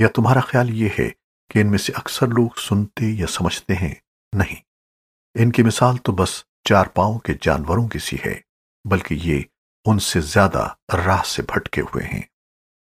یا تمہارا خیال یہ ہے کہ ان میں سے اکثر لوگ سنتے یا سمجھتے ہیں؟ نہیں۔ ان کی مثال تو بس چار پاؤں کے جانوروں کی سی ہے، بلکہ یہ ان سے زیادہ راہ سے بھٹکے ہوئے ہیں۔